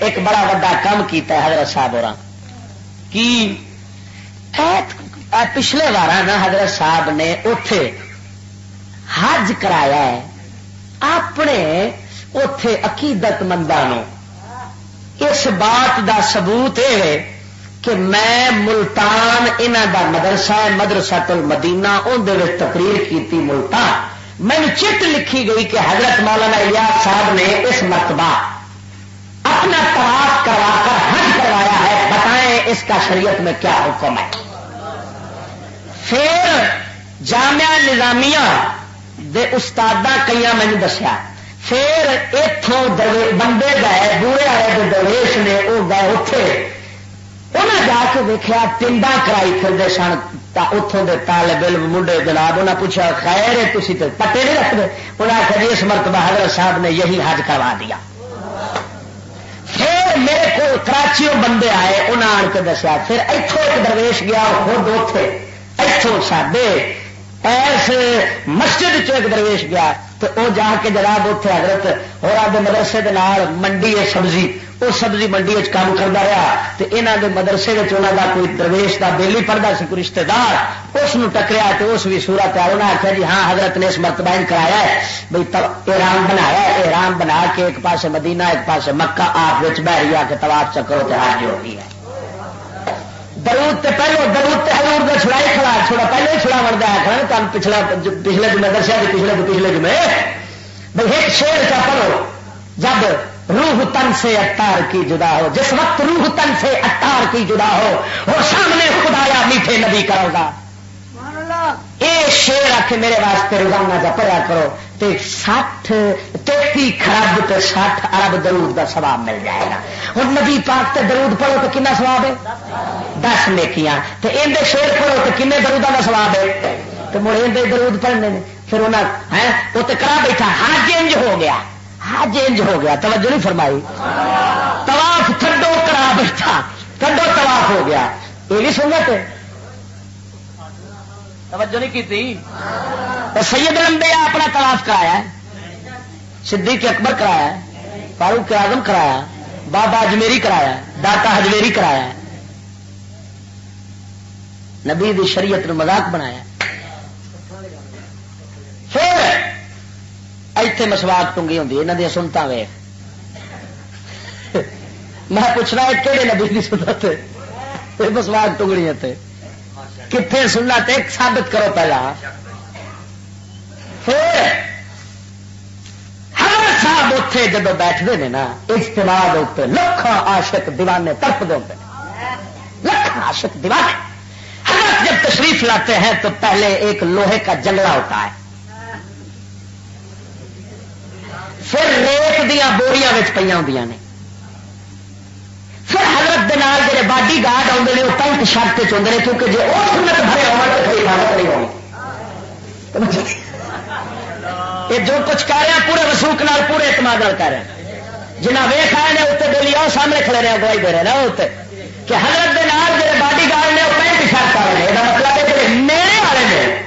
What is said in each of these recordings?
ایک بڑا وا کام کیتا ہے حضرت صاحب اور کی؟ پچھلے بار نا حضرت صاحب نے اتے حج کرایا ہے۔ اپنے اتے عقیدت مندوں اس بات دا ثبوت یہ کہ میں ملتان انہ دا مدرسہ مدرسہ تل مدینہ اندر تقریر کی ملتان۔ میں چٹ لکھی گئی کہ حضرت مولانا الیاس صاحب نے اس مرتبہ اپنا تلاش کروا کر حج کروایا ہے، بتائیں اس کا شریعت میں کیا حکم ہے؟ پھر جامعہ نظامیہ دے استاد کئی مجھے دسیا۔ پھر اتوں بندے گئے بوڑے والے درویش نے، وہ گئے اتے انہیں جا کے دیکھا پنڈا کرائی پھرتے سن اتوں کے تالے بل منڈے جناب انہیں پوچھا خیر ہے تھی تو پٹے نہیں رکھتے انہیں آخر جی اس مرتبہ حضرت صاحب نے یہی حج کروا دیا۔ کراچی بندے آئے انہیں آن کے دسیا، پھر اتوں ایک درویش گیا خود اتے اتوں سڈے ایس مسجد چ ایک درویش گیا، تو وہ جا کے جناب اتنے حضرت اور آپ مدرسے منڈی ہے سبزی وہ سبزی منڈی کام کرتا رہا تو یہاں کے مدرسے انہوں کا کوئی درویش کا بےلی پڑھتا سی، کوئی رشتے دار، اس ٹکریا تو اس بھی سورت ہے انہیں آخیا جی ہاں حضرت نے اس مرتبہ کرایا ہے بھائی احرام بنایا احرام بنا کے ایک پاس مدینہ، ایک پاس مکہ، آپ بہری آ کے تلاش چکر تہار جو ہوئی ہے درود تے پہلو، درود تے حضور کا چھڑائی کھڑا، چھوڑا پہلے ہی چھڑا بنتا ہے، کھڑا تم پچھلا پچھلے جمعے دسیا پچھلے پچھلے جمعے۔ بھائی ایک شیر کا پڑھو، جب روح تن سے اتار کی جدا ہو۔ جس وقت روح تن سے اتار کی جدا ہو، وہ سامنے خدایا میٹھے نبی کرو گا۔ یہ شیر آ کے میرے واسطے روزانہ کا پڑھا کرو، تے سٹھ تیتی خراب تے سٹھ ارب درود کا سواب مل جائے گا۔ ہوں نبی پاک تے درود پڑھو تو کنا سواب ہے؟ دس نیکیاں۔ تے اندر شیر پڑھو تو کنے درودوں کا سواب ہے؟ تو مڑے اندر درود پڑھنے پھر انہیں وہ تو کرا بیٹھا ہاں، حج انج ہو گیا۔ ہاں, حج انج ہو گیا، توجہ نہیں فرمائی۔ طواف تھڈو کرا بیٹھا۔ تھڈو طواف ہو گیا۔ یہ بھی سنت توجہ نہیں کی تھی سید لمبے اپنا تلاف کرایا صدیق اکبر کرایا فاروق اعظم کرایا بابا اجمیری کرایا داتا ہجمیری کرایا نبی دی شریعت نو مذاق بنایا ایتھے مسواک ٹونگی ہوں یہاں دیا سنتا وے میں پوچھنا ہے کہڑے نبی کی سنت مسواک ٹونگنی کتنے سننا تے ثابت کرو پہلا پھر ہر صاحب اتے جب بیٹھتے ہیں نا اجتماع اتنے لکھان عاشق دیوانے ترپ دے لکھان عاشق دیوانے حضرت جب تشریف لاتے ہیں تو پہلے ایک لوہے کا جنگلہ ہوتا ہے پھر ریت دیا بوریاں پہ ہوں نے۔ پھر حضرت دے نال جڑے باڈی گارڈ آتے ہیں وہ پینٹ شرٹ چاہتے ہیں کیونکہ جی وہ سنت بھرے ہو تو کوئی عبادت نہیں ہونی۔ یہ جو کچھ کر رہے ہیں، پورے وسوک نال پورے اعتماد کر رہے ہیں۔ جنہ ویخ آئے ہیں اتنے دلی آؤ سامنے کھڑے رہے گواہی دے رہے ہیں۔ اتنے کہ حضرت دے نال جڑے باڈی گارڈ نے وہ پینٹ شرٹ کر رہے ہیں یہ مطلب ہے جڑے میرے والے نے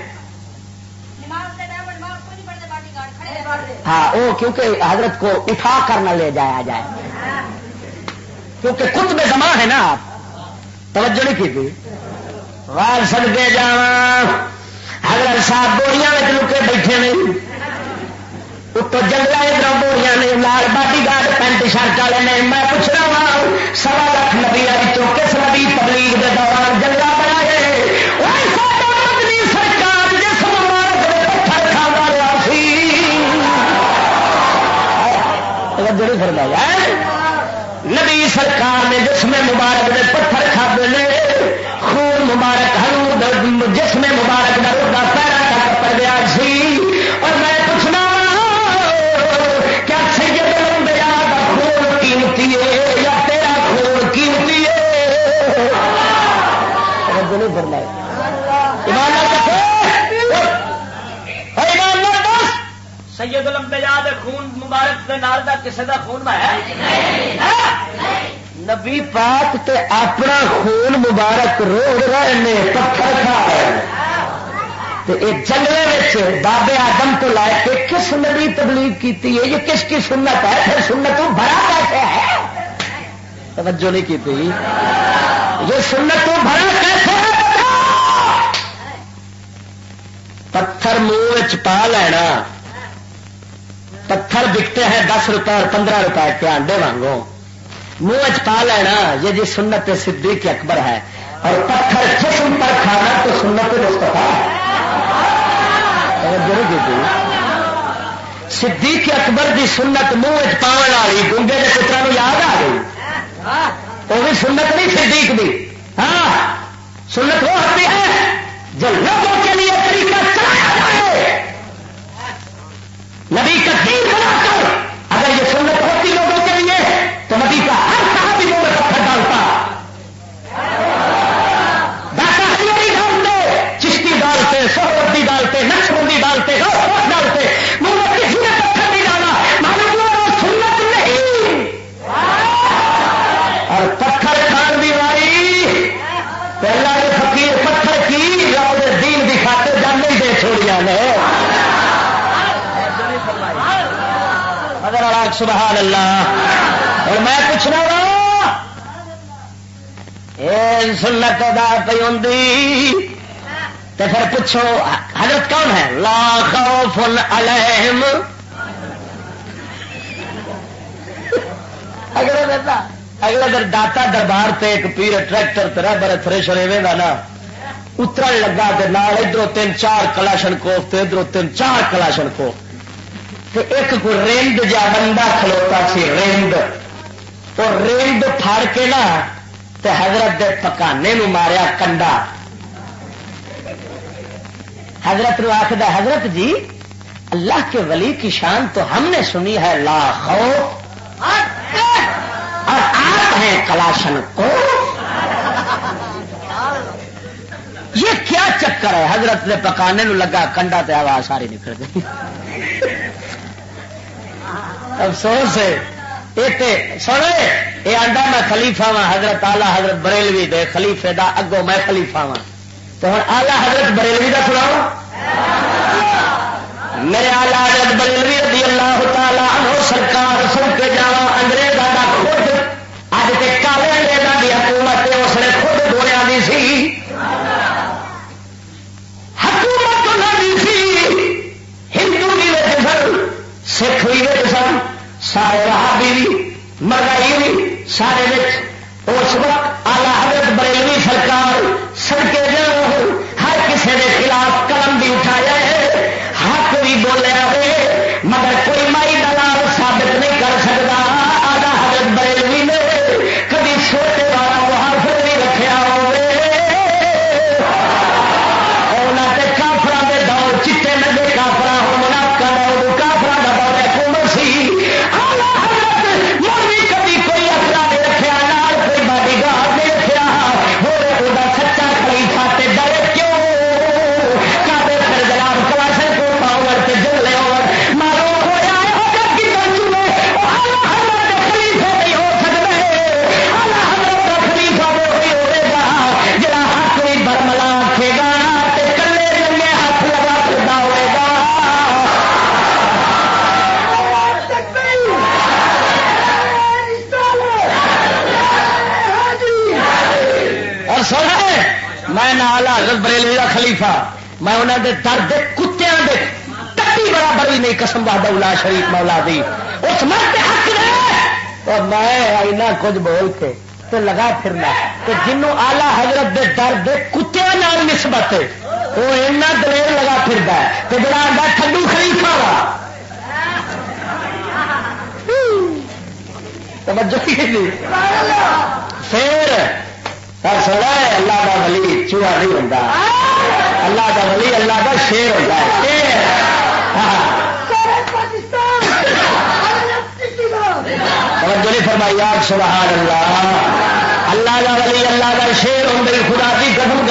ہاں وہ کیونکہ حضرت کو اٹھا کر نہ لے جایا جائے۔ کیونکہ خود میں زما ہے نا آپ، توجہ نہیں کی تھی؟ وار سد کے جا حضرت صاحب بوریاں لکے بیٹھے نہیں۔ اتو جنگل ادھر right? سید لمبے یاد خون مبارک دے نال دا کسے دا خون ہے؟ نبی پاک تے اپنا خون مبارک روڑ رہے ہیں پتھر کھا رہے جنگل بابے آدم تو لائے کے کس نبی تبلیغ کی یہ کس کی سنت ہے؟ پھر سنت بڑا کیسے ہے؟ توجہ نہیں کی تھی یہ سنت تو بھرا کیسے پتھر منہ پا لینا۔ پتھر بکتے ہیں دس روپے اور پندرہ روپے کے آنڈے وانگو منہ پا لینا، یہ جی سنت صدیق اکبر ہے۔ اور پتھر جسم پر کھانا تو سنت مستفا جی جی۔ صدیق اکبر دی سنت منہ پاؤن والی گنگے کے پترا یاد آ گئی؟ وہ بھی سنت نہیں، صدیق دی۔ ہاں سنت وہ ہوتی ہے۔ سبحان اللہ اور میں پوچھنا وا سنت ادا پی ہوں تو پھر پوچھو، حضرت کون ہے؟ لا خوف علیہم۔ اگلے دن اگلے دن داتا دربار سے ایک پیر ٹریکٹر تیرا بڑے تھریشر ایویں کا نا اتر لگا ادھر تین چار کلاشن کوف ادھر تین چار کلاشن کوف۔ ایک کو رند جا بندہ کھلوتا سی، رند۔ تو رند پھڑ کے نا تو حضرت دے پکانے نو ماریا کنڈا۔ حضرت نو آخر حضرت جی اللہ کے ولی کی شان تو ہم نے سنی ہے، لا خوف۔ اور آپ ہیں کلاشن کو۔ یہ کیا چکر ہے؟ حضرت نے پکانے نو لگا، کنڈا تے آواز ساری نکل گئی۔ افسوس ہے۔ سنو یہ آڈا میں خلیفا وا حضرت آلہ حضرت بریلوی دے خلیفے دا اگوں میں خلیفا وا تو ہوں آلہ حضرت بریلوی کا سناؤ۔ میرے آلہ حضرت بریلوی رضی اللہ تعالی عنہ سرکار سن کے جا انگریز کا خود اج کے سارے میں حضرت بریلوی کا خلیفہ، میں انہوں دے درد کتیا دے ٹٹی برابر بھی نہیں، قسم بہاد الا شریف مولا دی۔ اس مرد حق نے اور میں اینا کچھ بول کے تو لگا پھرنا تو جنوں آلہ حضرت دے درد نال نسبت وہ اینا دلیر لگا پھر تو بڑا ٹھنڈو خلیفہ توجہ پھر سوڑا ہے اللہ کا ولی چوہا نہیں ہوتا اللہ کا ولی اللہ کا شیر ہوتا ہے شیر توجہ فرمائی آپ سبحان اللہ اللہ کا ولی اللہ کا شیر ہوں خدا کی قدم